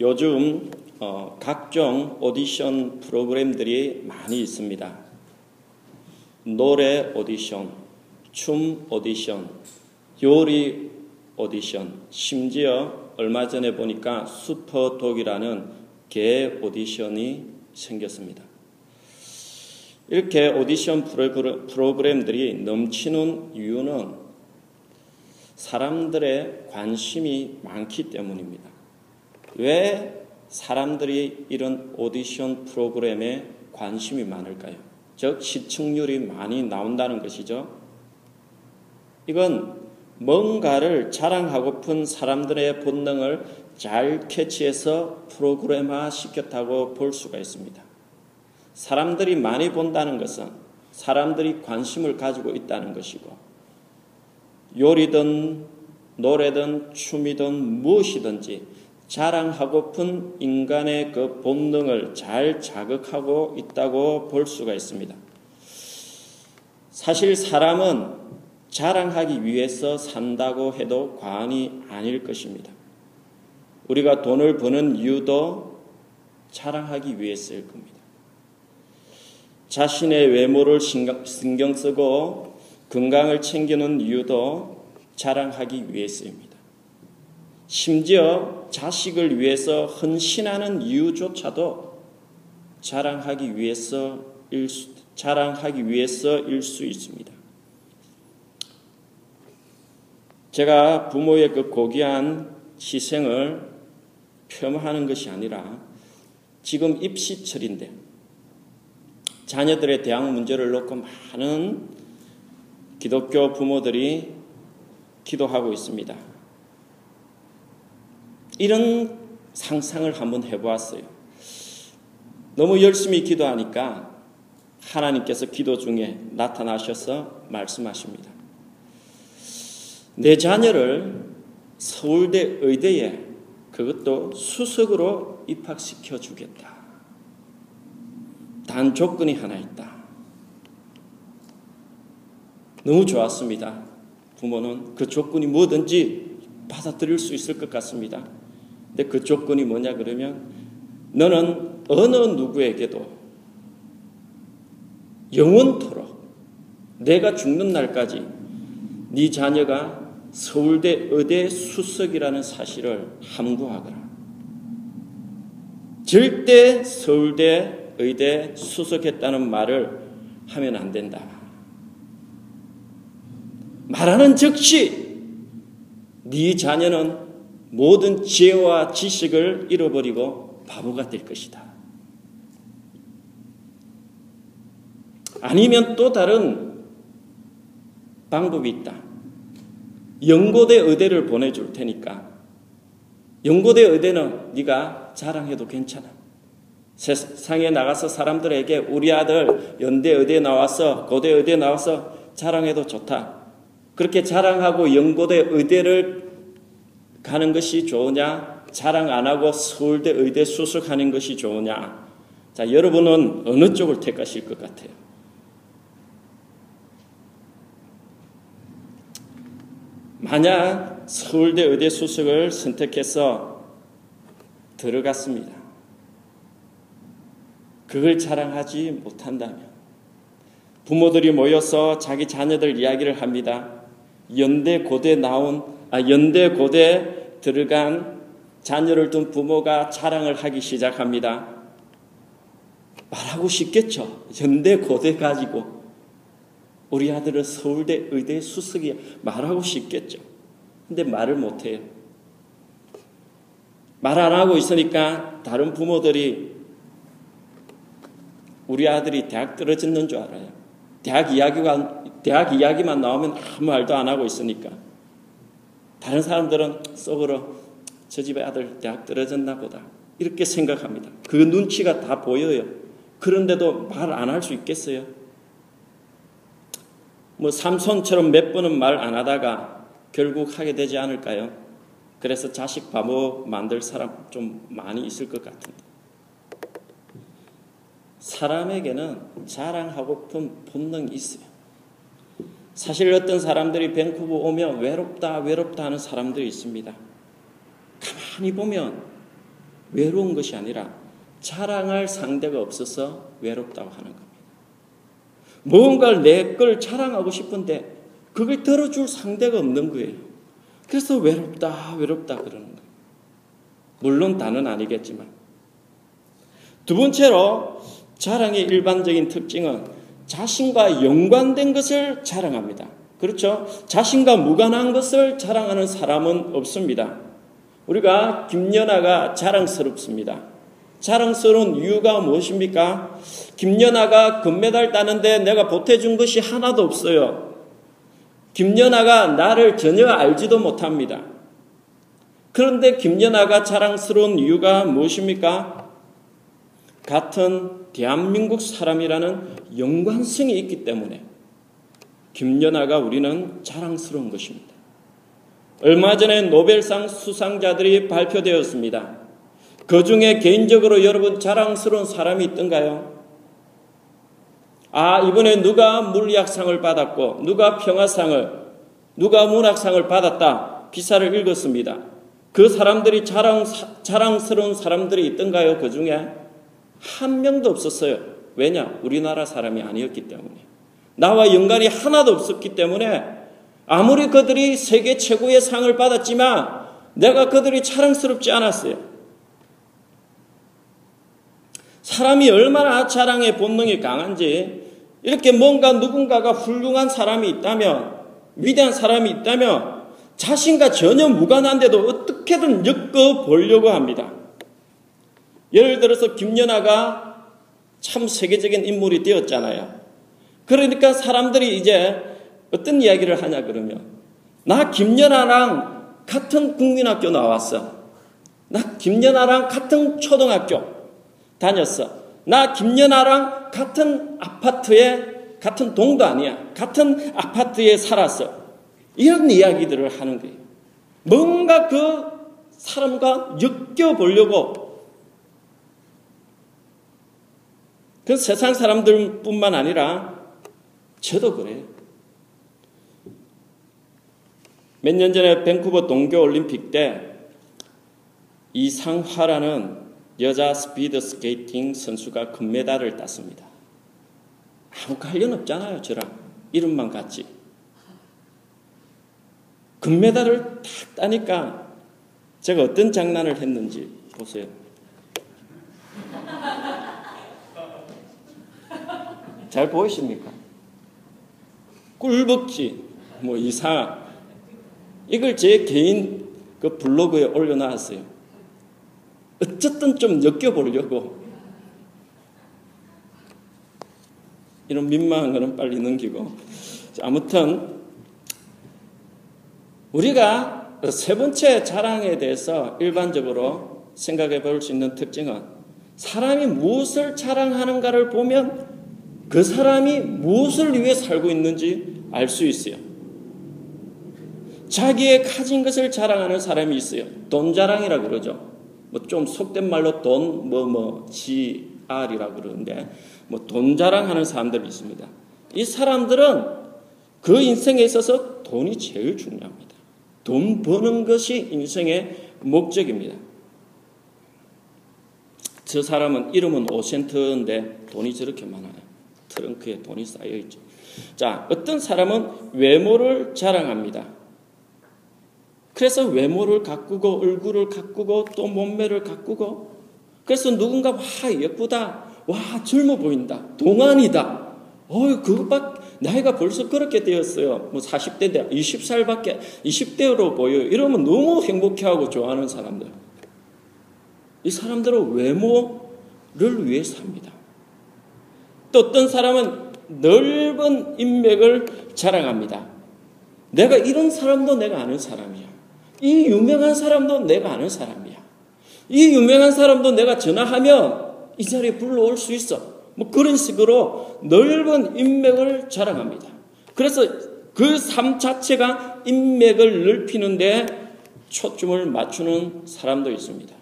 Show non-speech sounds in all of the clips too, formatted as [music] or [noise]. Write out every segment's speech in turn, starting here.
요즘 어, 각종 오디션 프로그램들이 많이 있습니다. 노래 오디션, 춤 오디션, 요리 오디션, 심지어 얼마 전에 보니까 슈퍼독이라는 개 오디션이 생겼습니다. 이렇게 오디션 프로그램들이 넘치는 이유는 사람들의 관심이 많기 때문입니다. 왜 사람들이 이런 오디션 프로그램에 관심이 많을까요? 즉, 시청률이 많이 나온다는 것이죠. 이건 뭔가를 자랑하고픈 사람들의 본능을 잘 캐치해서 프로그램화 시켰다고 볼 수가 있습니다. 사람들이 많이 본다는 것은 사람들이 관심을 가지고 있다는 것이고, 요리든 노래든 춤이든 무엇이든지 자랑하고픈 인간의 그 본능을 잘 자극하고 있다고 볼 수가 있습니다. 사실 사람은 자랑하기 위해서 산다고 해도 과언이 아닐 것입니다. 우리가 돈을 버는 이유도 자랑하기 위해서일 겁니다. 자신의 외모를 신경 쓰고 건강을 챙기는 이유도 자랑하기 위해서입니다. 심지어 자식을 위해서 헌신하는 이유조차도 자랑하기 위해서 일 수, 자랑하기 위해서일 수 있습니다. 제가 부모의 그 고귀한 희생을 폄하하는 것이 아니라 지금 입시철인데 자녀들의 대학 문제를 놓고 많은 기독교 부모들이 기도하고 있습니다. 이런 상상을 한번 해보았어요. 너무 열심히 기도하니까 하나님께서 기도 중에 나타나셔서 말씀하십니다. 내 자녀를 서울대 의대에 그것도 수석으로 입학시켜 주겠다. 단 조건이 하나 있다. 너무 좋았습니다. 부모는 그 조건이 뭐든지 받아들일 수 있을 것 같습니다. 근데 그 조건이 뭐냐 그러면 너는 어느 누구에게도 영원토록 내가 죽는 날까지 네 자녀가 서울대 의대 수석이라는 사실을 함구하거라. 절대 서울대 의대 수석했다는 말을 하면 안 된다. 말하는 즉시 네 자녀는 모든 지혜와 지식을 잃어버리고 바보가 될 것이다. 아니면 또 다른 방법이 있다. 연고대 의대를 보내줄 테니까 연고대 의대는 네가 자랑해도 괜찮아. 세상에 나가서 사람들에게 우리 아들 연대 의대 나와서 고대 의대 나와서 자랑해도 좋다. 그렇게 자랑하고 연고대 의대를 가는 것이 좋으냐? 자랑 안 하고 서울대 의대 수석하는 것이 좋으냐? 자, 여러분은 어느 쪽을 택하실 것 같아요? 만약 서울대 의대 수석을 선택해서 들어갔습니다. 그걸 자랑하지 못한다면 부모들이 모여서 자기 자녀들 이야기를 합니다. 연대 고대 나온 아, 연대 고대 들어간 자녀를 둔 부모가 자랑을 하기 시작합니다. 말하고 싶겠죠. 연대 고대 가지고 우리 아들은 서울대 의대 수석이야. 말하고 싶겠죠. 근데 말을 못해요. 말 안 하고 있으니까 다른 부모들이 우리 아들이 대학 떨어졌는 줄 알아요. 대학 이야기가, 대학 이야기만 나오면 아무 말도 안 하고 있으니까. 다른 사람들은 속으로 저 집의 아들 대학 떨어졌나 보다. 이렇게 생각합니다. 그 눈치가 다 보여요. 그런데도 말 안 할 수 있겠어요? 뭐 삼손처럼 몇 번은 말 안 하다가 결국 하게 되지 않을까요? 그래서 자식 바보 만들 사람 좀 많이 있을 것 같은데. 사람에게는 자랑하고픈 본능이 있어요. 사실 어떤 사람들이 밴쿠버 오면 외롭다, 외롭다 하는 사람들이 있습니다. 가만히 보면 외로운 것이 아니라 자랑할 상대가 없어서 외롭다고 하는 겁니다. 무언가를 내 걸 자랑하고 싶은데 그걸 들어줄 상대가 없는 거예요. 그래서 외롭다, 외롭다 그러는 거예요. 물론 다는 아니겠지만. 두 번째로 자랑의 일반적인 특징은 자신과 연관된 것을 자랑합니다. 그렇죠? 자신과 무관한 것을 자랑하는 사람은 없습니다. 우리가 김연아가 자랑스럽습니다. 자랑스러운 이유가 무엇입니까? 김연아가 금메달 따는데 내가 보태준 것이 하나도 없어요. 김연아가 나를 전혀 알지도 못합니다. 그런데 김연아가 자랑스러운 이유가 무엇입니까? 같은 대한민국 사람이라는 연관성이 있기 때문에 김연아가 우리는 자랑스러운 것입니다. 얼마 전에 노벨상 수상자들이 발표되었습니다. 그 중에 개인적으로 여러분 자랑스러운 사람이 있던가요? 아, 이번에 누가 물리학상을 받았고, 누가 평화상을, 누가 문학상을 받았다. 기사를 읽었습니다. 그 사람들이 자랑, 자랑스러운 사람들이 있던가요? 그 중에? 한 명도 없었어요. 왜냐? 우리나라 사람이 아니었기 때문에. 나와 연관이 하나도 없었기 때문에 아무리 그들이 세계 최고의 상을 받았지만 내가 그들이 자랑스럽지 않았어요. 사람이 얼마나 자랑의 본능이 강한지 이렇게 뭔가 누군가가 훌륭한 사람이 있다면 위대한 사람이 있다면 자신과 전혀 무관한데도 어떻게든 엮어 보려고 합니다. 예를 들어서 김연아가 참 세계적인 인물이 되었잖아요. 그러니까 사람들이 이제 어떤 이야기를 하냐 그러면 나 김연아랑 같은 국민학교 나왔어. 나 김연아랑 같은 초등학교 다녔어. 나 김연아랑 같은 아파트에 같은 동도 아니야. 같은 아파트에 살았어. 이런 이야기들을 하는 거예요. 뭔가 그 사람과 엮여 보려고 그 세상 사람들뿐만 아니라 저도 그래요. 몇 년 전에 밴쿠버 동계올림픽 때 이상화라는 여자 스피드 스케이팅 선수가 금메달을 땄습니다. 아무 관련 없잖아요, 저랑. 이름만 같지. 금메달을 딱 따니까 제가 어떤 장난을 했는지 보세요. 잘 보이십니까? 꿀벅지, 뭐 이상, 이걸 제 개인 그 블로그에 올려놨어요. 어쨌든 좀 엮여보려고. 이런 민망한 거는 빨리 넘기고. 아무튼, 우리가 세 번째 자랑에 대해서 일반적으로 생각해 볼 수 있는 특징은 사람이 무엇을 자랑하는가를 보면 그 사람이 무엇을 위해 살고 있는지 알 수 있어요. 자기의 가진 것을 자랑하는 사람이 있어요. 돈 자랑이라 그러죠. 뭐 좀 속된 말로 돈, 뭐, 뭐, GR이라 그러는데, 뭐 돈 자랑하는 사람들이 있습니다. 이 사람들은 그 인생에 있어서 돈이 제일 중요합니다. 돈 버는 것이 인생의 목적입니다. 저 사람은 이름은 5센트인데 돈이 저렇게 많아요. 트렁크에 돈이 쌓여 있죠. 자, 어떤 사람은 외모를 자랑합니다. 그래서 외모를 가꾸고 얼굴을 가꾸고 또 몸매를 가꾸고 그래서 누군가 와 예쁘다 와 젊어 보인다 동안이다. 어유 그것밖 나이가 벌써 그렇게 되었어요. 뭐 40대 20살밖에 20대로 보여 이러면 너무 행복해하고 좋아하는 사람들. 이 사람들은 외모를 위해 삽니다 또 어떤 사람은 넓은 인맥을 자랑합니다. 내가 이런 사람도 내가 아는 사람이야. 이 유명한 사람도 내가 아는 사람이야. 이 유명한 사람도 내가 전화하면 이 자리에 불러올 수 있어. 뭐 그런 식으로 넓은 인맥을 자랑합니다. 그래서 그 삶 자체가 인맥을 넓히는데 초점을 맞추는 사람도 있습니다.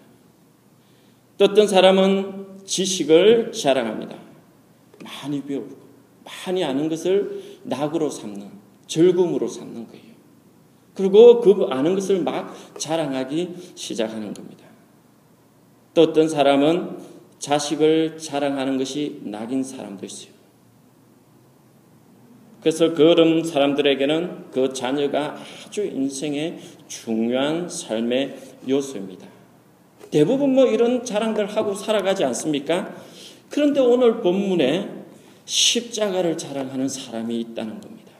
또 어떤 사람은 지식을 자랑합니다. 많이 배우고 많이 아는 것을 낙으로 삼는 즐거움으로 삼는 거예요. 그리고 그 아는 것을 막 자랑하기 시작하는 겁니다. 또 어떤 사람은 자식을 자랑하는 것이 낙인 사람도 있어요. 그래서 그런 사람들에게는 그 자녀가 아주 인생의 중요한 삶의 요소입니다. 대부분 뭐 이런 자랑들 하고 살아가지 않습니까? 그런데 오늘 본문에 십자가를 자랑하는 사람이 있다는 겁니다.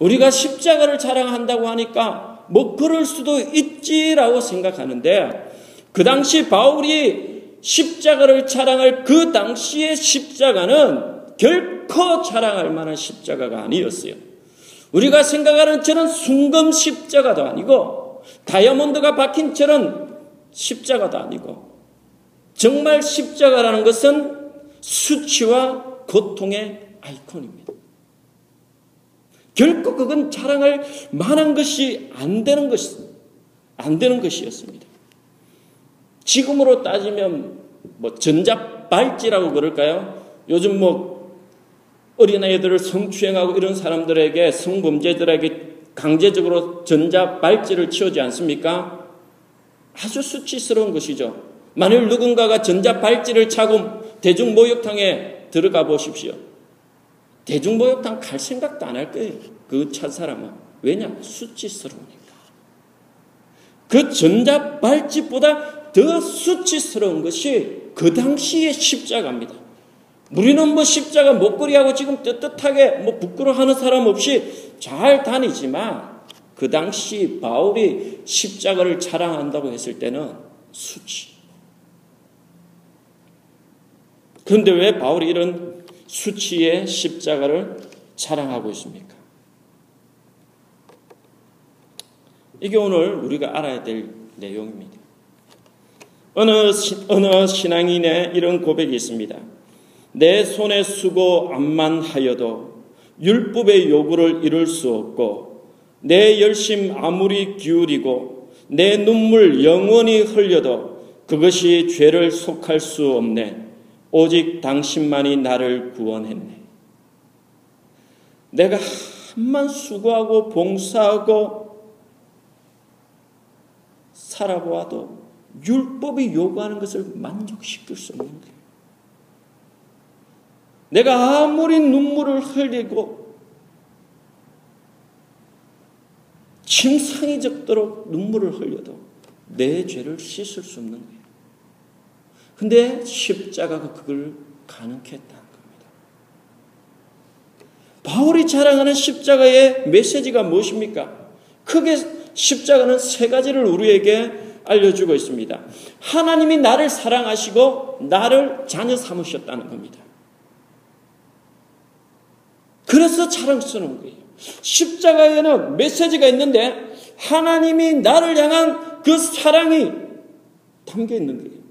우리가 십자가를 자랑한다고 하니까 뭐 그럴 수도 있지라고 생각하는데 그 당시 바울이 십자가를 자랑할 그 당시의 십자가는 결코 자랑할 만한 십자가가 아니었어요. 우리가 생각하는 저런 순금 십자가도 아니고 다이아몬드가 박힌 저런 십자가도 아니고 정말 십자가라는 것은 수치와 고통의 아이콘입니다. 결코 그건 자랑할 만한 것이 안 되는 것이 안 되는 것이었습니다. 지금으로 따지면 뭐 전자발찌라고 그럴까요? 요즘 뭐 어린아이들을 성추행하고 이런 사람들에게 성범죄들에게 강제적으로 전자발찌를 치우지 않습니까? 아주 수치스러운 것이죠. 만일 누군가가 전자발찌를 차고 대중목욕탕에 들어가 보십시오. 대중목욕탕 갈 생각도 안 할 거예요. 그 찬 사람은. 왜냐? 수치스러우니까. 그 전자발찌보다 더 수치스러운 것이 그 당시의 십자가입니다. 우리는 뭐 십자가 목걸이하고 지금 떳떳하게 뭐 부끄러워하는 사람 없이 잘 다니지만 그 당시 바울이 십자가를 자랑한다고 했을 때는 수치. 그런데 왜 바울이 이런 수치의 십자가를 자랑하고 있습니까? 이게 오늘 우리가 알아야 될 내용입니다. 어느, 어느 신앙인의 이런 고백이 있습니다. 내 손에 수고 암만 하여도 율법의 요구를 이룰 수 없고 내 열심 아무리 기울이고 내 눈물 영원히 흘려도 그것이 죄를 속할 수 없네. 오직 당신만이 나를 구원했네. 내가 한만 수고하고 봉사하고 살아보아도 율법이 요구하는 것을 만족시킬 수 없는 거예요. 내가 아무리 눈물을 흘리고 침상이 적도록 눈물을 흘려도 내 죄를 씻을 수 없는 거예요. 근데 십자가가 그걸 가능케 했다는 겁니다. 바울이 자랑하는 십자가의 메시지가 무엇입니까? 크게 십자가는 세 가지를 우리에게 알려주고 있습니다. 하나님이 나를 사랑하시고 나를 자녀 삼으셨다는 겁니다. 그래서 자랑스러운 거예요. 십자가에는 메시지가 있는데 하나님이 나를 향한 그 사랑이 담겨 있는 거예요.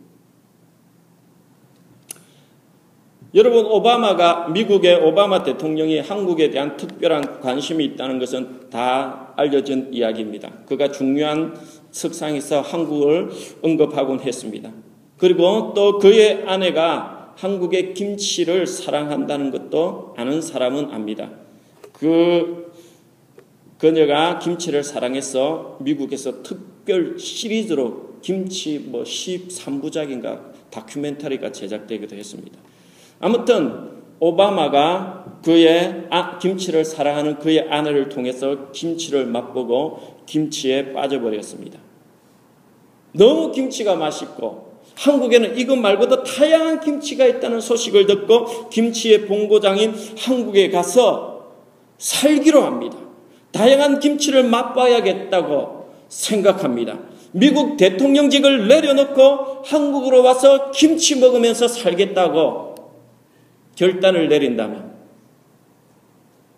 여러분 오바마가 미국의 오바마 대통령이 한국에 대한 특별한 관심이 있다는 것은 다 알려진 이야기입니다. 그가 중요한 석상에서 한국을 언급하곤 했습니다. 그리고 또 그의 아내가 한국의 김치를 사랑한다는 것도 아는 사람은 압니다. 그 그녀가 김치를 사랑해서 미국에서 특별 시리즈로 김치 뭐 13부작인가 다큐멘터리가 제작되기도 했습니다. 아무튼 오바마가 그의 아, 김치를 사랑하는 그의 아내를 통해서 김치를 맛보고 김치에 빠져버렸습니다. 너무 김치가 맛있고 한국에는 이것 말고도 다양한 김치가 있다는 소식을 듣고 김치의 본고장인 한국에 가서 살기로 합니다. 다양한 김치를 맛봐야겠다고 생각합니다. 미국 대통령직을 내려놓고 한국으로 와서 김치 먹으면서 살겠다고 결단을 내린다면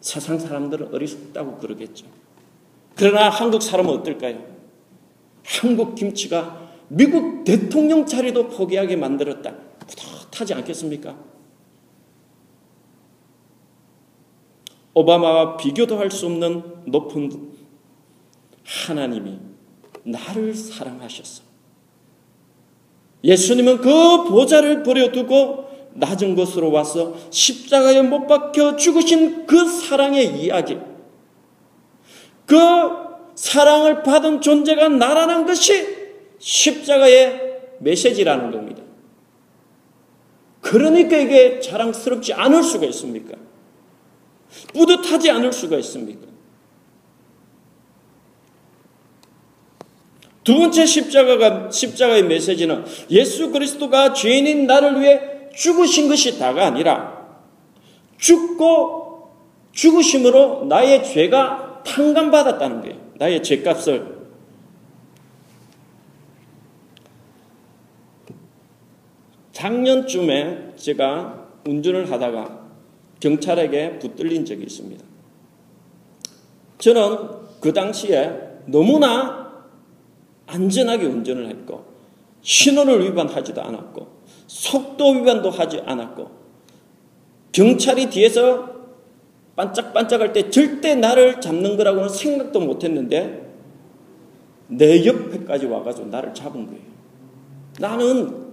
세상 사람들은 어리석다고 그러겠죠. 그러나 한국 사람은 어떨까요? 한국 김치가 미국 대통령 자리도 포기하게 만들었다. 뿌듯하지 않겠습니까? 오바마와 비교도 할 수 없는 높은 하나님이 나를 사랑하셨어. 예수님은 그 보좌를 버려두고 낮은 곳으로 와서 십자가에 못 박혀 죽으신 그 사랑의 이야기. 그 사랑을 받은 존재가 나라는 것이 십자가의 메시지라는 겁니다. 그러니까 이게 자랑스럽지 않을 수가 있습니까? 뿌듯하지 않을 수가 있습니까? 두 번째 십자가가, 십자가의 메시지는 예수 그리스도가 죄인인 나를 위해 죽으신 것이 다가 아니라 죽고 죽으심으로 나의 죄가 탕감받았다는 거예요. 나의 죄값을. 작년쯤에 제가 운전을 하다가 경찰에게 붙들린 적이 있습니다. 저는 그 당시에 너무나 안전하게 운전을 했고 신호를 위반하지도 않았고 속도 위반도 하지 않았고 경찰이 뒤에서 반짝반짝할 때 절대 나를 잡는 거라고는 생각도 못 했는데 내 옆에까지 와가지고 나를 잡은 거예요. 나는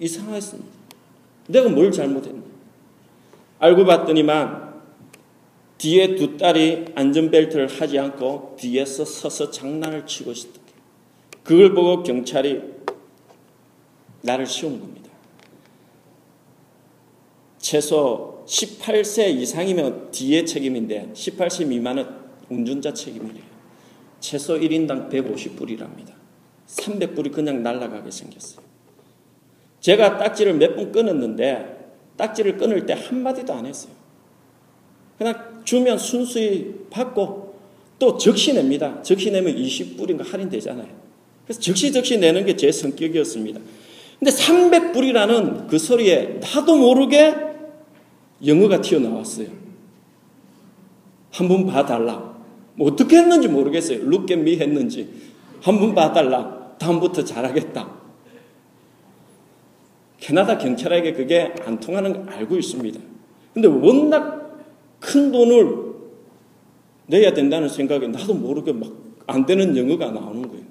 이상했습니다. 내가 뭘 잘못했나? 알고 봤더니만 뒤에 두 딸이 안전벨트를 하지 않고 뒤에서 서서 장난을 치고 있었다. 그걸 보고 경찰이 나를 씌운 겁니다. 최소 18세 이상이면 뒤에 책임인데 18세 미만은 운전자 책임이래요. 최소 1인당 150불이랍니다. 300불이 그냥 날아가게 생겼어요. 제가 딱지를 몇 번 끊었는데 딱지를 끊을 때 한마디도 안 했어요. 그냥 주면 순수히 받고 또 적시 냅니다. 적시 내면 20불인가 할인되잖아요. 그래서 적시 적시 내는 게 제 성격이었습니다. 근데 300불이라는 그 소리에 나도 모르게 영어가 튀어나왔어요. 한 번 봐달라. 뭐 어떻게 했는지 모르겠어요. 룩겟미 했는지. 한 번 봐달라. 다음부터 잘하겠다. 캐나다 경찰에게 그게 안 통하는 걸 알고 있습니다. 근데 워낙 큰 돈을 내야 된다는 생각에 나도 모르게 막 안 되는 영어가 나오는 거예요.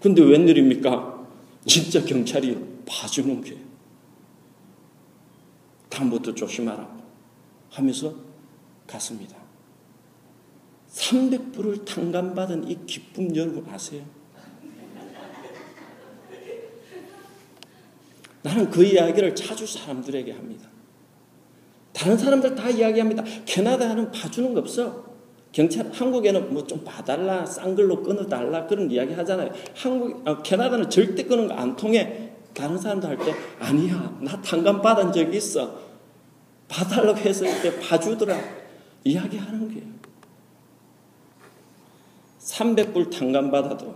근데 웬일입니까? 진짜 경찰이 봐주는 게 다음부터 조심하라고 하면서 갔습니다. 300불을 탕감받은 이 기쁨 여러분 아세요? 나는 그 이야기를 자주 사람들에게 합니다. 다른 사람들 다 이야기합니다. 캐나다는 봐주는 거 없어. 경찰 한국에는 뭐 좀 봐달라 싼 걸로 끊어달라 그런 이야기 하잖아요. 한국 아, 캐나다는 절대 끊은 거안 통해. 다른 사람도 할 때 아니야 나 탕감 받은 적 있어. 봐달라고 해서 이렇게 봐주더라 이야기하는 거예요. 300불 탕감 받아도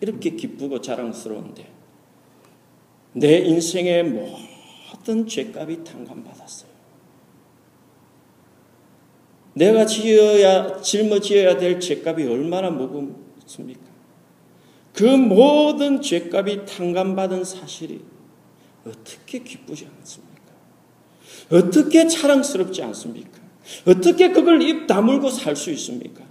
이렇게 기쁘고 자랑스러운데 내 인생의 모든 죄값이 탕감 받았어요. 내가 지어야, 짊어지어야 될 죄값이 얼마나 무겁습니까? 그 모든 죄값이 탕감받은 사실이 어떻게 기쁘지 않습니까? 어떻게 자랑스럽지 않습니까? 어떻게 그걸 입 다물고 살 수 있습니까?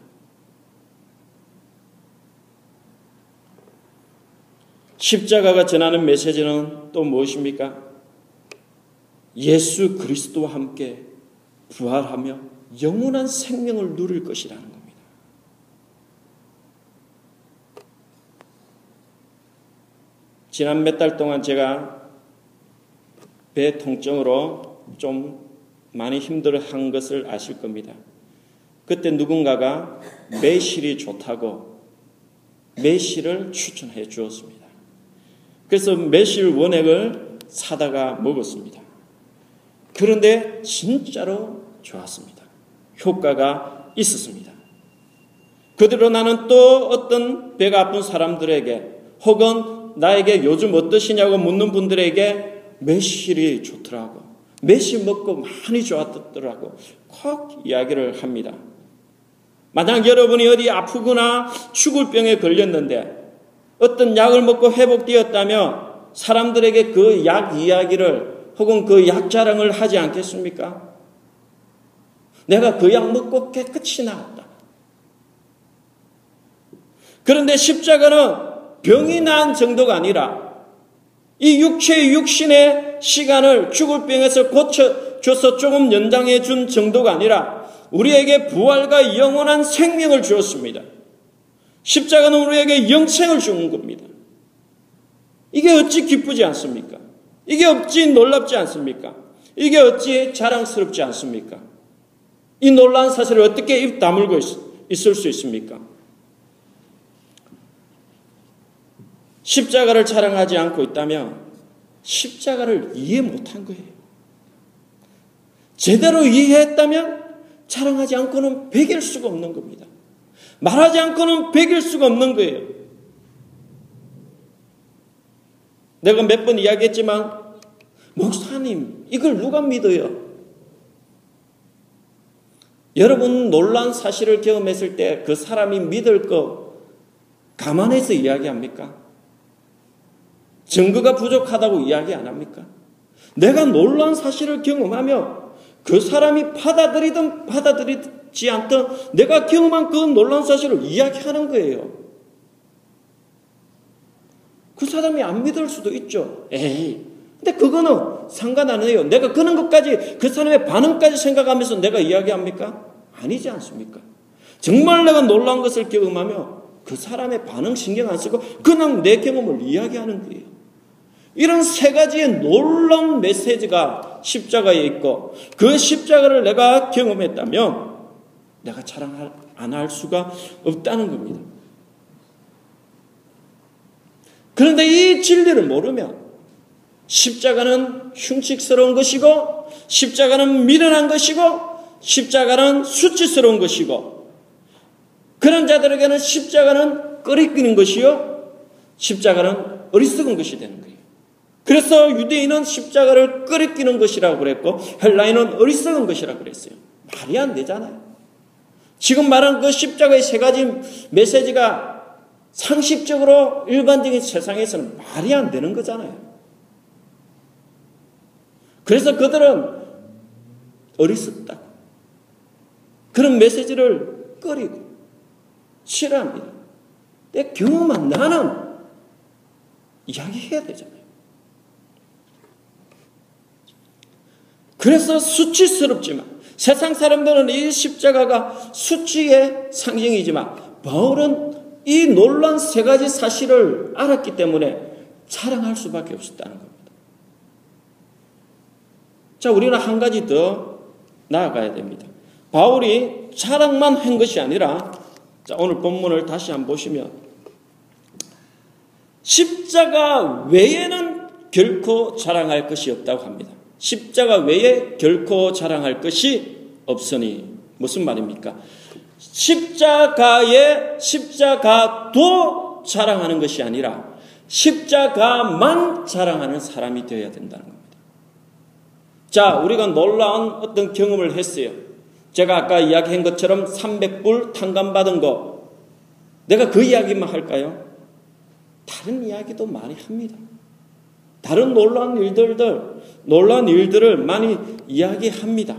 십자가가 전하는 메시지는 또 무엇입니까? 예수 그리스도와 함께 부활하며 영원한 생명을 누릴 것이라는 겁니다. 지난 몇 달 동안 제가 배 통증으로 좀 많이 힘들어 한 것을 아실 겁니다. 그때 누군가가 매실이 좋다고 매실을 추천해 주었습니다. 그래서 매실 원액을 사다가 먹었습니다. 그런데 진짜로 좋았습니다. 효과가 있었습니다. 그대로 나는 또 어떤 배가 아픈 사람들에게 혹은 나에게 요즘 어떠시냐고 묻는 분들에게 매실이 좋더라고. 매실 먹고 많이 좋았더라고. 콕 이야기를 합니다. 만약 여러분이 어디 아프거나 죽을 병에 걸렸는데 어떤 약을 먹고 회복되었다면 사람들에게 그 약 이야기를 혹은 그 약 자랑을 하지 않겠습니까? 내가 그 약 먹고 깨끗이 나았다. 그런데 십자가는 병이 난 정도가 아니라 이 육체의 육신의 시간을 죽을 병에서 고쳐줘서 조금 연장해 준 정도가 아니라 우리에게 부활과 영원한 생명을 주었습니다. 십자가는 우리에게 영생을 주는 겁니다. 이게 어찌 기쁘지 않습니까? 이게 어찌 놀랍지 않습니까? 이게 어찌 자랑스럽지 않습니까? 이 놀라운 사실을 어떻게 입 다물고 있, 을수 있습니까? 십자가를 자랑하지 않고 있다면 십자가를 이해 못한 거예요. 제대로 이해했다면 자랑하지 않고는 베길 수가 없는 겁니다. 말하지 않고는 베길 수가 없는 거예요. 내가 몇 번 이야기했지만, 목사님, 이걸 누가 믿어요? 여러분 놀란 사실을 경험했을 때 그 사람이 믿을 거 감안해서 이야기합니까? 증거가 부족하다고 이야기 안 합니까? 내가 놀란 사실을 경험하며 그 사람이 받아들이든 받아들이지 않든 내가 경험한 그 놀란 사실을 이야기하는 거예요. 그 사람이 안 믿을 수도 있죠. 에이. 근데 그거는 상관 안 해요. 내가 그런 것까지 그 사람의 반응까지 생각하면서 내가 이야기합니까? 아니지 않습니까? 정말 내가 놀란 것을 경험하며 그 사람의 반응 신경 안 쓰고 그냥 내 경험을 이야기하는 거예요. 이런 세 가지의 놀라운 메시지가 십자가에 있고 그 십자가를 내가 경험했다면 내가 자랑 안 할 수가 없다는 겁니다. 그런데 이 진리를 모르면 십자가는 흉측스러운 것이고 십자가는 미련한 것이고 십자가는 수치스러운 것이고 그런 자들에게는 십자가는 끓이끼는 것이요 십자가는 어리석은 것이 되는 거예요. 그래서 유대인은 십자가를 끓이끼는 것이라고 그랬고 헬라인은 어리석은 것이라고 그랬어요. 말이 안 되잖아요. 지금 말한 그 십자가의 세 가지 메시지가 상식적으로 일반적인 세상에서는 말이 안 되는 거잖아요. 그래서 그들은 어리석다. 그런 메시지를 꺼리고 싫어합니다. 내 경험한 나는 이야기해야 되잖아요. 그래서 수치스럽지만 세상 사람들은 이 십자가가 수치의 상징이지만 바울은 이 놀란 세 가지 사실을 알았기 때문에 자랑할 수밖에 없었다는 겁니다. 자, 우리는 한 가지 더 나아가야 됩니다. 바울이 자랑만 한 것이 아니라 자, 오늘 본문을 다시 한번 보시면 십자가 외에는 결코 자랑할 것이 없다고 합니다. 십자가 외에 결코 자랑할 것이 없으니 무슨 말입니까? 십자가에 십자가도 자랑하는 것이 아니라 십자가만 자랑하는 사람이 되어야 된다는 겁니다. 자, 우리가 놀라운 어떤 경험을 했어요. 제가 아까 이야기한 것처럼 300불 탕감 받은 거. 내가 그 이야기만 할까요? 다른 이야기도 많이 합니다. 다른 놀라운 일들들, 놀라운 일들을 많이 이야기합니다.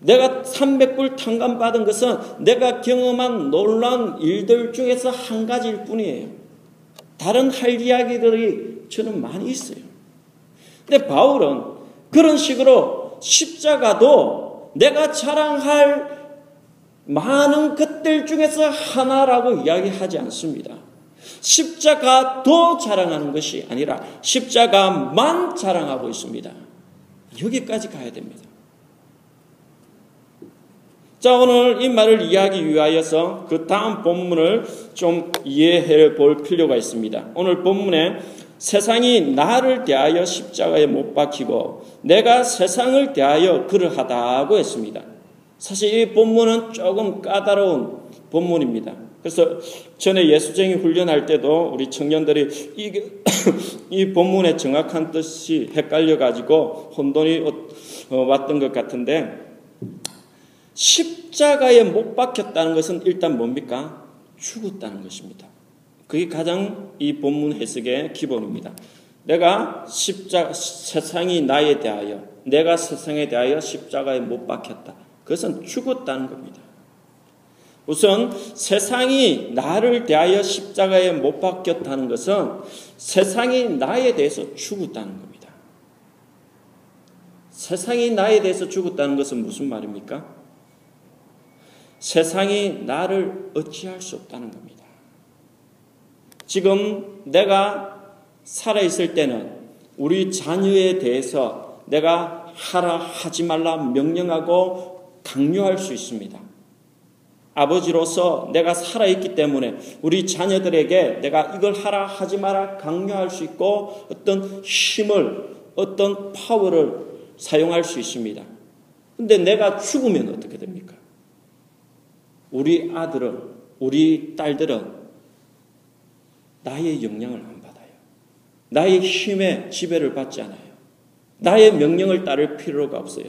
내가 300불 탕감 받은 것은 내가 경험한 놀라운 일들 중에서 한 가지일 뿐이에요. 다른 할 이야기들이 저는 많이 있어요. 근데 바울은 그런 식으로 십자가도 내가 자랑할 많은 것들 중에서 하나라고 이야기하지 않습니다. 십자가도 자랑하는 것이 아니라 십자가만 자랑하고 있습니다. 여기까지 가야 됩니다. 자, 오늘 이 말을 이해하기 위하여서 그 다음 본문을 좀 이해해 볼 필요가 있습니다. 오늘 본문에 세상이 나를 대하여 십자가에 못 박히고 내가 세상을 대하여 그러하다고 했습니다. 사실 이 본문은 조금 까다로운 본문입니다. 그래서 전에 예수쟁이 훈련할 때도 우리 청년들이 이게 이 [coughs] 본문의 정확한 뜻이 헷갈려 가지고 혼돈이 어, 왔던 것 같은데 십자가에 못 박혔다는 것은 일단 뭡니까? 죽었다는 것입니다. 그게 가장 이 본문 해석의 기본입니다. 내가 십자 세상이 나에 대하여 내가 세상에 대하여 십자가에 못 박혔다. 그것은 죽었다는 겁니다. 우선 세상이 나를 대하여 십자가에 못 박혔다는 것은 세상이 나에 대해서 죽었다는 겁니다. 세상이 나에 대해서 죽었다는 것은 무슨 말입니까? 세상이 나를 어찌할 수 없다는 겁니다. 지금 내가 살아있을 때는 우리 자녀에 대해서 내가 하라 하지 말라 명령하고 강요할 수 있습니다. 아버지로서 내가 살아있기 때문에 우리 자녀들에게 내가 이걸 하라 하지 마라 강요할 수 있고 어떤 힘을 어떤 파워를 사용할 수 있습니다. 근데 내가 죽으면 어떻게 됩니까? 우리 아들은, 우리 딸들은 나의 영향을 안 받아요. 나의 힘에 지배를 받지 않아요. 나의 명령을 따를 필요가 없어요.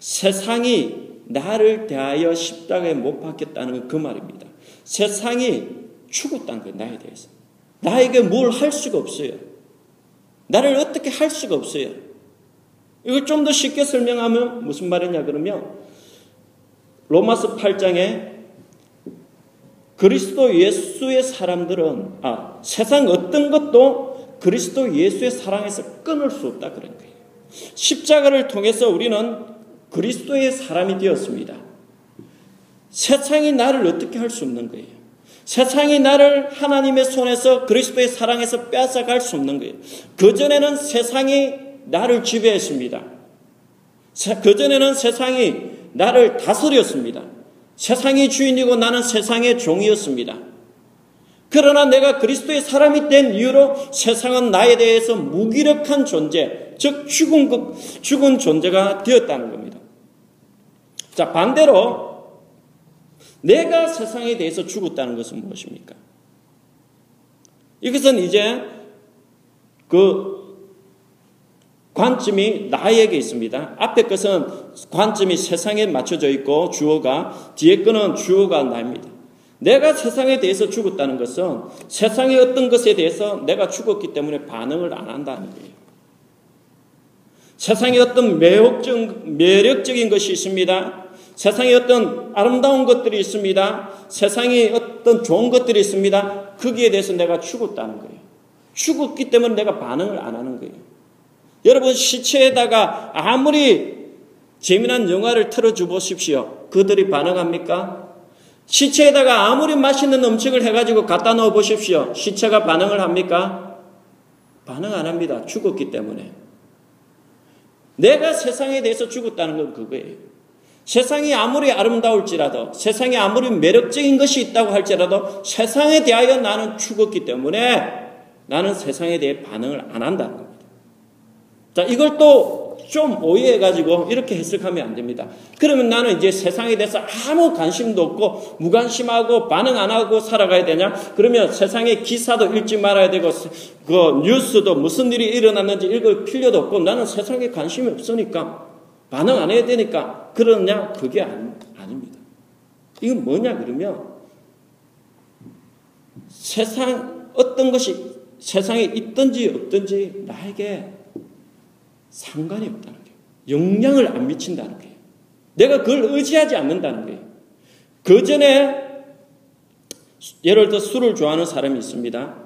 세상이 나를 대하여 십자가에 못 박혔다는 건그 말입니다. 세상이 죽었다는 거예요, 나에 대해서. 나에게 뭘 할 수가 없어요. 나를 어떻게 할 수가 없어요. 이걸 좀 더 쉽게 설명하면 무슨 말이냐 그러면 로마서 8장에 그리스도 예수의 사람들은 아 세상 어떤 것도 그리스도 예수의 사랑에서 끊을 수 없다 그런 거예요. 십자가를 통해서 우리는 그리스도의 사람이 되었습니다. 세상이 나를 어떻게 할 수 없는 거예요. 세상이 나를 하나님의 손에서 그리스도의 사랑에서 빼앗아갈 수 없는 거예요. 그전에는 세상이 나를 지배했습니다. 그전에는 세상이 나를 다스렸습니다. 세상의 주인이고 나는 세상의 종이었습니다. 그러나 내가 그리스도의 사람이 된 이유로 세상은 나에 대해서 무기력한 존재, 즉 죽은, 죽은 존재가 되었다는 겁니다. 자, 반대로 내가 세상에 대해서 죽었다는 것은 무엇입니까? 이것은 이제 그 관점이 나에게 있습니다. 앞에 것은 관점이 세상에 맞춰져 있고 주어가 뒤에 거는 주어가 나입니다. 내가 세상에 대해서 죽었다는 것은 세상의 어떤 것에 대해서 내가 죽었기 때문에 반응을 안 한다는 거예요. 세상에 어떤 매혹적, 매력적인 것이 있습니다. 세상에 어떤 아름다운 것들이 있습니다. 세상에 어떤 좋은 것들이 있습니다. 거기에 대해서 내가 죽었다는 거예요. 죽었기 때문에 내가 반응을 안 하는 거예요. 여러분 시체에다가 아무리 재미난 영화를 틀어줘 보십시오. 그들이 반응합니까? 시체에다가 아무리 맛있는 음식을 해가지고 갖다 넣어 보십시오. 시체가 반응을 합니까? 반응 안 합니다. 죽었기 때문에. 내가 세상에 대해서 죽었다는 건 그거예요. 세상이 아무리 아름다울지라도, 세상에 아무리 매력적인 것이 있다고 할지라도, 세상에 대하여 나는 죽었기 때문에 나는 세상에 대해 반응을 안 겁니다. 자, 이걸 또 좀 오해해가지고 이렇게 해석하면 안 됩니다. 그러면 나는 이제 세상에 대해서 아무 관심도 없고 무관심하고 반응 안 하고 살아가야 되냐? 그러면 세상에 기사도 읽지 말아야 되고 그 뉴스도 무슨 일이 일어났는지 읽을 필요도 없고 나는 세상에 관심이 없으니까 반응 안 해야 되니까 그러냐? 그게 아니, 아닙니다. 이건 뭐냐 그러면 세상 어떤 것이 세상에 있든지 없든지 나에게 상관이 없다는 거예요. 영향을 안 미친다는 거예요. 내가 그걸 의지하지 않는다는 거예요. 그 전에 예를 들어 술을 좋아하는 사람이 있습니다.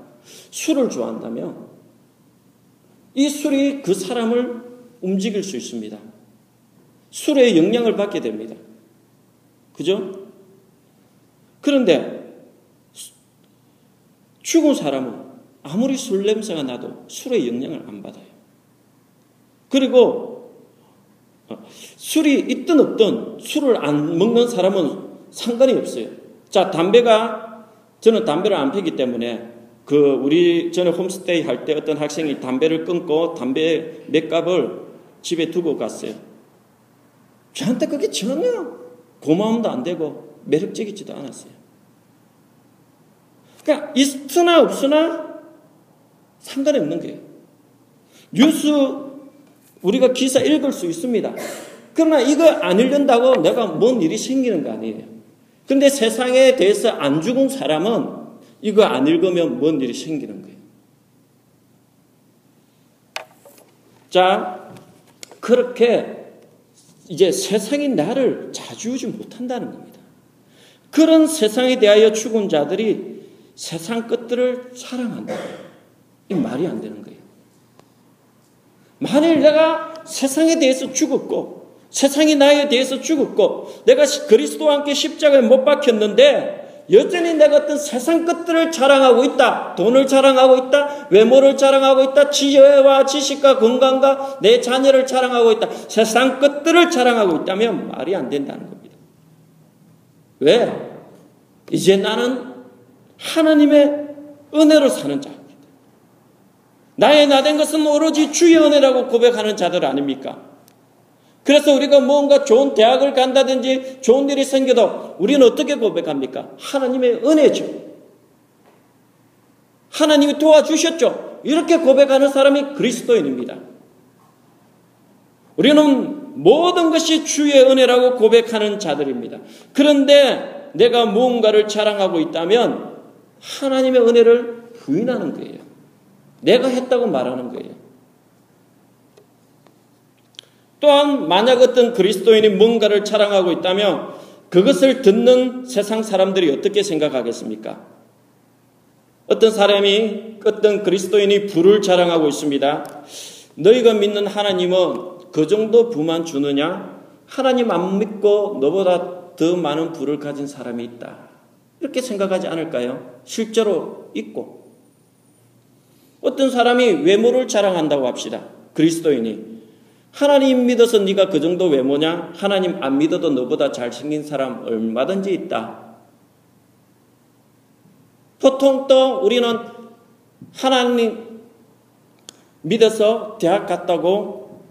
술을 좋아한다면 이 술이 그 사람을 움직일 수 있습니다. 술에 영향을 받게 됩니다. 그죠? 그런데 죽은 사람은 아무리 술 냄새가 나도 술의 영향을 안 받아요. 그리고 어, 술이 있든 없든 술을 안 먹는 사람은 상관이 없어요. 자, 담배가 저는 담배를 안 피기 때문에 그 우리 전에 홈스테이 할 때 어떤 학생이 담배를 끊고 담배 몇 갑을 집에 두고 갔어요. 저한테 그게 전혀 고마움도 안 되고 매력적이지도 않았어요. 그러니까 있으나 없으나 상관이 없는 거예요. 뉴스 우리가 기사 읽을 수 있습니다. 그러나 이거 안 읽는다고 내가 뭔 일이 생기는 거 아니에요. 근데 세상에 대해서 안 죽은 사람은 이거 안 읽으면 뭔 일이 생기는 거예요. 자, 그렇게 이제 세상이 나를 자주우지 못한다는 겁니다. 그런 세상에 대하여 죽은 자들이 세상 것들을 사랑한다. 이 말이 안 되는 거예요. 만일 내가 세상에 대해서 죽었고 세상이 나에 대해서 죽었고 내가 그리스도와 함께 십자가에 못 박혔는데 여전히 내가 어떤 세상 것들을 자랑하고 있다. 돈을 자랑하고 있다. 외모를 자랑하고 있다. 지혜와 지식과 건강과 내 자녀를 자랑하고 있다. 세상 것들을 자랑하고 있다면 말이 안 된다는 겁니다. 왜? 이제 나는 하나님의 은혜로 사는 자입니다. 나의 나된 것은 오로지 주의 은혜라고 고백하는 자들 아닙니까? 그래서 우리가 뭔가 좋은 대학을 간다든지 좋은 일이 생겨도 우리는 어떻게 고백합니까? 하나님의 은혜죠. 하나님이 도와주셨죠. 이렇게 고백하는 사람이 그리스도인입니다. 우리는 모든 것이 주의 은혜라고 고백하는 자들입니다. 그런데 내가 무언가를 자랑하고 있다면 하나님의 은혜를 부인하는 거예요. 내가 했다고 말하는 거예요. 또한 만약 어떤 그리스도인이 뭔가를 자랑하고 있다면 그것을 듣는 세상 사람들이 어떻게 생각하겠습니까? 어떤 사람이 어떤 그리스도인이 부를 자랑하고 있습니다. 너희가 믿는 하나님은 그 정도 부만 주느냐? 하나님 안 믿고 너보다 더 많은 부를 가진 사람이 있다. 이렇게 생각하지 않을까요? 실제로 있고. 어떤 사람이 외모를 자랑한다고 합시다. 그리스도인이. 하나님 믿어서 네가 그 정도 외모냐? 하나님 안 믿어도 너보다 잘생긴 사람 얼마든지 있다. 보통 또 우리는 하나님 믿어서 대학 갔다고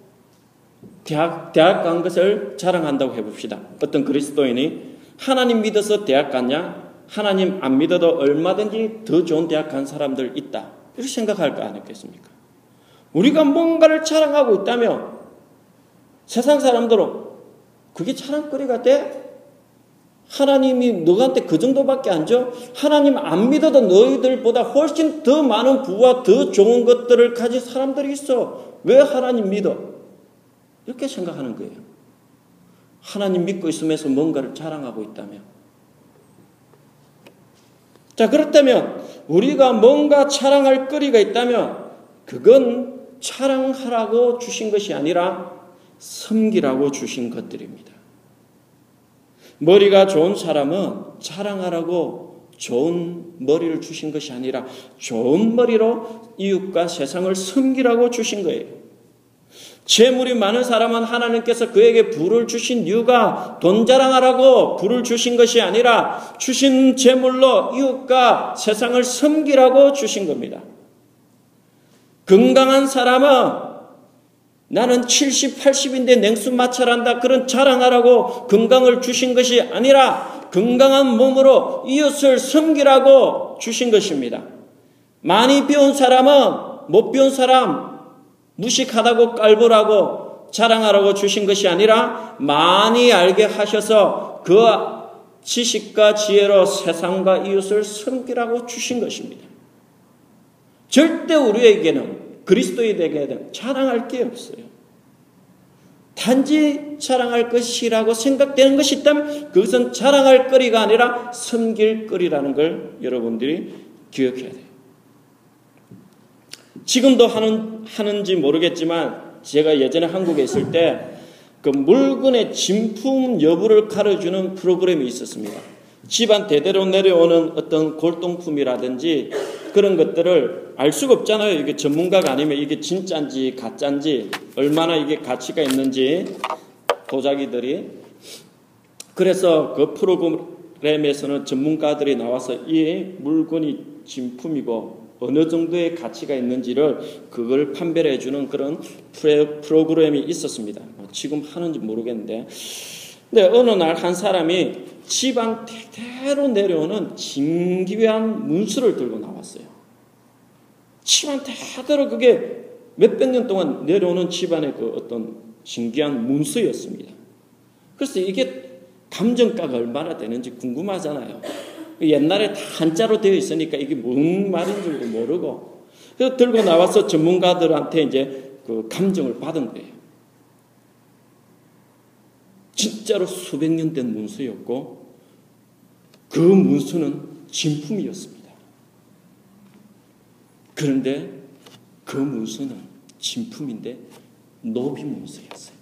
대학, 대학 간 것을 자랑한다고 해봅시다. 어떤 그리스도인이 하나님 믿어서 대학 갔냐? 하나님 안 믿어도 얼마든지 더 좋은 대학 간 사람들 있다. 이렇게 생각할 거 아니겠습니까? 우리가 뭔가를 자랑하고 있다면 세상 사람들은 그게 자랑거리가 돼? 하나님이 너한테 그 정도밖에 안 줘? 하나님 안 믿어도 너희들보다 훨씬 더 많은 부와 더 좋은 것들을 가진 사람들이 있어. 왜 하나님 믿어? 이렇게 생각하는 거예요. 하나님 믿고 있으면서 뭔가를 자랑하고 있다면. 자, 그렇다면 우리가 뭔가 자랑할 거리가 있다면 그건 자랑하라고 주신 것이 아니라 섬기라고 주신 것들입니다. 머리가 좋은 사람은 자랑하라고 좋은 머리를 주신 것이 아니라 좋은 머리로 이웃과 세상을 섬기라고 주신 거예요. 재물이 많은 사람은 하나님께서 그에게 부를 주신 이유가 돈 자랑하라고 부를 주신 것이 아니라 주신 재물로 이웃과 세상을 섬기라고 주신 겁니다. 건강한 사람은 나는 70, 80인데 냉수 마찰한다. 그런 자랑하라고 건강을 주신 것이 아니라 건강한 몸으로 이웃을 섬기라고 주신 것입니다. 많이 배운 사람은 못 배운 사람 무식하다고 깔보라고 자랑하라고 주신 것이 아니라 많이 알게 하셔서 그 지식과 지혜로 세상과 이웃을 섬기라고 주신 것입니다. 절대 우리에게는 그리스도인에게는 자랑할 게 없어요. 단지 자랑할 것이라고 생각되는 것이 있다면 그것은 자랑할 거리가 아니라 섬길 거리라는 걸 여러분들이 기억해야 돼요. 지금도 하는, 하는지 모르겠지만 제가 예전에 한국에 있을 때 그 물건의 진품 여부를 가려주는 프로그램이 있었습니다. 집안 대대로 내려오는 어떤 골동품이라든지 그런 것들을 알 수가 없잖아요. 이게 전문가가 아니면 이게 진짜인지 가짜인지 얼마나 이게 가치가 있는지 도자기들이 그래서 그 프로그램에서는 전문가들이 나와서 이 물건이 진품이고 어느 정도의 가치가 있는지를 그걸 판별해 주는 그런 프로그램이 있었습니다. 뭐 지금 하는지 모르겠는데 근데 어느 날 한 사람이 지방 대대로 내려오는 진귀한 문수를 들고 나왔어요. 집안 대대로 그게 몇백 년 동안 내려오는 집안의 그 어떤 진귀한 문수였습니다. 그래서 이게 감정가가 얼마나 되는지 궁금하잖아요. 옛날에 다 한자로 되어 있으니까 이게 뭔 말인지도 모르고 그래서 들고 나와서 전문가들한테 이제 그 감정을 받은 거예요. 진짜로 수백 년 된 문수였고 그 문수는 진품이었습니다. 그런데 그 문수는 진품인데 노비 문수였어요.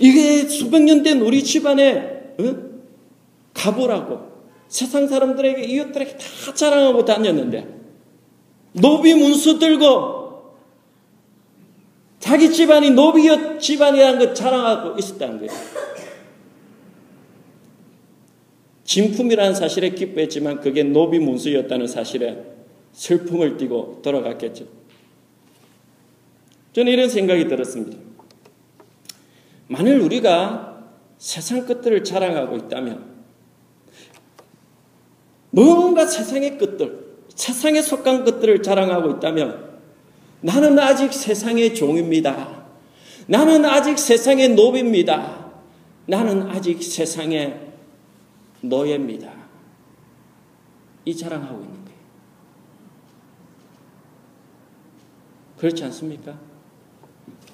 이게 수백 년 된 우리 집안에 어? 가보라고 세상 사람들에게 이웃들에게 다 자랑하고 다녔는데 노비 문수 들고 자기 집안이 노비 집안이라는 걸 자랑하고 있었다는 거예요. 진품이라는 사실에 기뻐했지만 그게 노비 문수였다는 사실에 슬픔을 띠고 돌아갔겠죠. 저는 이런 생각이 들었습니다. 만일 우리가 세상 것들을 자랑하고 있다면 뭔가 세상의 것들, 세상에 속한 것들을 자랑하고 있다면 나는 아직 세상의 종입니다. 나는 아직 세상의 노비입니다. 나는 아직 세상의 노예입니다. 이 자랑하고 있는 거예요. 그렇지 않습니까?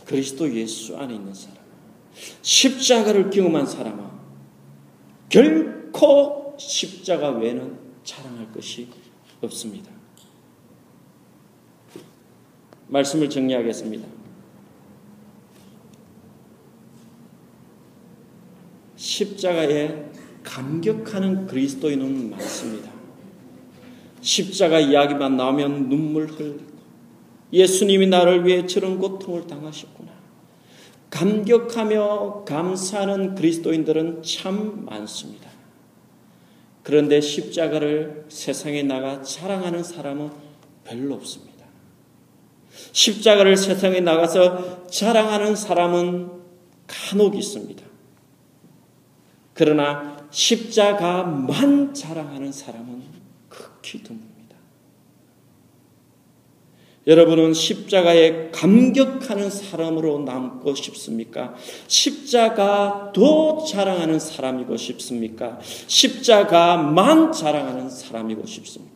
그리스도 예수 안에 있는 사람, 십자가를 경험한 사람은 결코 십자가 외에는 자랑할 것이 없습니다. 말씀을 정리하겠습니다. 십자가에 감격하는 그리스도인은 많습니다. 십자가 이야기만 나오면 눈물 흘리고 예수님이 나를 위해 저런 고통을 당하셨구나. 감격하며 감사하는 그리스도인들은 참 많습니다. 그런데 십자가를 세상에 나가 자랑하는 사람은 별로 없습니다. 십자가를 세상에 나가서 자랑하는 사람은 간혹 있습니다. 그러나 십자가만 자랑하는 사람은 극히 드뭅니다. 여러분은 십자가에 감격하는 사람으로 남고 싶습니까? 십자가 도 자랑하는 사람이고 싶습니까? 십자가만 자랑하는 사람이고 싶습니까?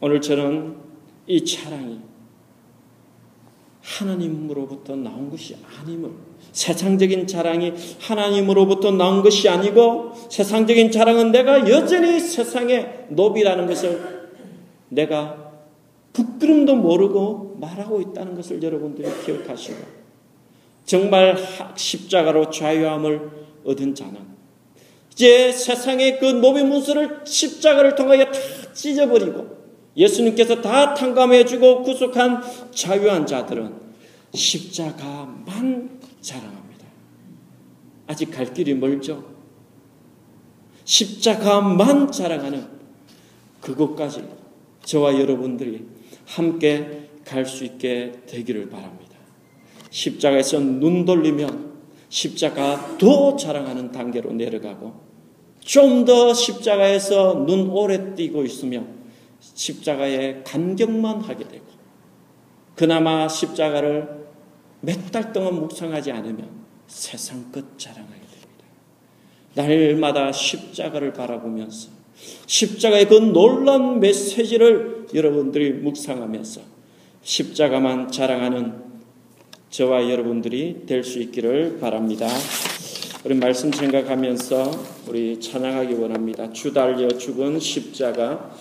오늘 저는 이 자랑이 하나님으로부터 나온 것이 아님을 세상적인 자랑이 하나님으로부터 나온 것이 아니고 세상적인 자랑은 내가 여전히 세상의 노비라는 것을 내가 부끄럼도 모르고 말하고 있다는 것을 여러분들이 기억하시고 정말 십자가로 자유함을 얻은 자는 이제 세상의 그 노비 문서를 십자가를 통하여 다 찢어버리고 예수님께서 다 탕감해주고 구속한 자유한 자들은 십자가만 자랑합니다. 아직 갈 길이 멀죠? 십자가만 자랑하는 그곳까지 저와 여러분들이 함께 갈 수 있게 되기를 바랍니다. 십자가에서 눈 돌리면 십자가 더 자랑하는 단계로 내려가고 좀 더 십자가에서 눈 오래 띄고 있으면 십자가에 간격만 하게 되고 그나마 십자가를 몇 달 동안 묵상하지 않으면 세상 끝 자랑하게 됩니다. 날마다 십자가를 바라보면서 십자가의 그 놀란 메시지를 여러분들이 묵상하면서 십자가만 자랑하는 저와 여러분들이 될 수 있기를 바랍니다. 우리 말씀 생각하면서 우리 찬양하기 원합니다. 주 달려 죽은 십자가